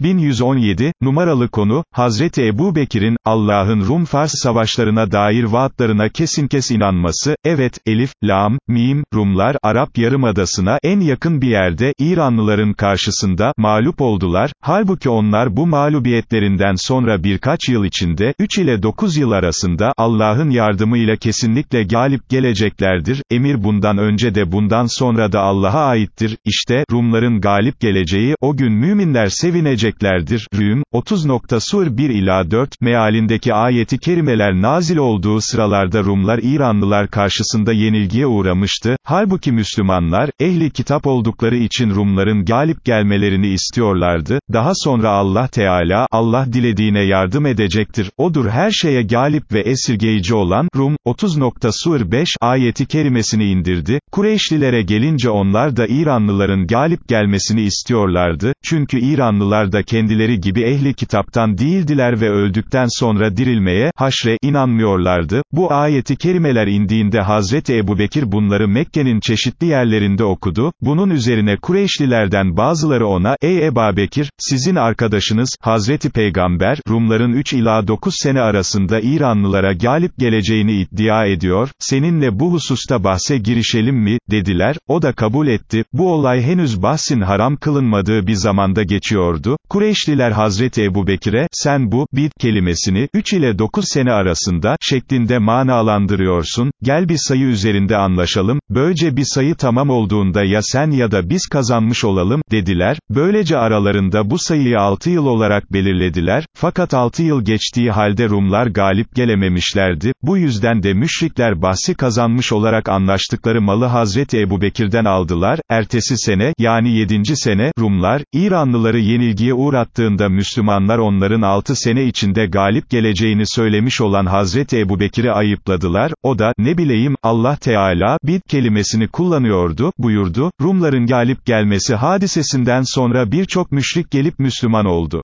1117, numaralı konu, Hazreti Ebu Bekir'in, Allah'ın Rum-Fars savaşlarına dair vaatlarına kesin kes inanması, evet, Elif, Lam, Mim, Rumlar, Arap Yarımadası'na en yakın bir yerde, İranlıların karşısında, mağlup oldular, halbuki onlar bu mağlubiyetlerinden sonra birkaç yıl içinde, 3 ile 9 yıl arasında, Allah'ın yardımıyla kesinlikle galip geleceklerdir, emir bundan önce de bundan sonra da Allah'a aittir, işte, Rumların galip geleceği, o gün müminler sevinecek, edeceklerdir. Rüm, 30. Sur 1 ila 4, mealindeki ayeti kerimeler nazil olduğu sıralarda Rumlar İranlılar karşısında yenilgiye uğramıştı, halbuki Müslümanlar, ehli kitap oldukları için Rumların galip gelmelerini istiyorlardı, daha sonra Allah Teala, Allah dilediğine yardım edecektir, odur her şeye galip ve esirgeyici olan, Rum, 30. Sur 5, ayeti kerimesini indirdi, Kureyşlilere gelince onlar da İranlıların galip gelmesini istiyorlardı, çünkü İranlılar da kendileri gibi ehli kitaptan değildiler ve öldükten sonra dirilmeye, haşre, inanmıyorlardı. Bu ayeti kerimeler indiğinde Hazreti Ebubekir bunları Mekke'nin çeşitli yerlerinde okudu, bunun üzerine Kureyşlilerden bazıları ona, ey Ebabekir, sizin arkadaşınız, Hazreti Peygamber, Rumların 3 ila 9 sene arasında İranlılara galip geleceğini iddia ediyor, seninle bu hususta bahse girişelim mi, dediler, o da kabul etti, bu olay henüz bahsin haram kılınmadığı bir zamanda geçiyordu, Kureyşliler Hazreti Ebu Bekir'e, sen bu, bid kelimesini, 3 ile 9 sene arasında, şeklinde manalandırıyorsun, gel bir sayı üzerinde anlaşalım, böylece bir sayı tamam olduğunda ya sen ya da biz kazanmış olalım, dediler, böylece aralarında bu sayıyı 6 yıl olarak belirlediler, fakat 6 yıl geçtiği halde Rumlar galip gelememişlerdi, bu yüzden de müşrikler bahsi kazanmış olarak anlaştıkları malı Hazreti Ebu Bekir'den aldılar, ertesi sene, yani 7. sene, Rumlar, İranlıları yenilgiye uğrattığında Müslümanlar onların 6 sene içinde galip geleceğini söylemiş olan Hazreti Ebu Bekir'i ayıpladılar, o da, ne bileyim, Allah Teala, bid kelimesini kullanıyordu, buyurdu, Rumların galip gelmesi hadisesinden sonra birçok müşrik gelip Müslüman oldu.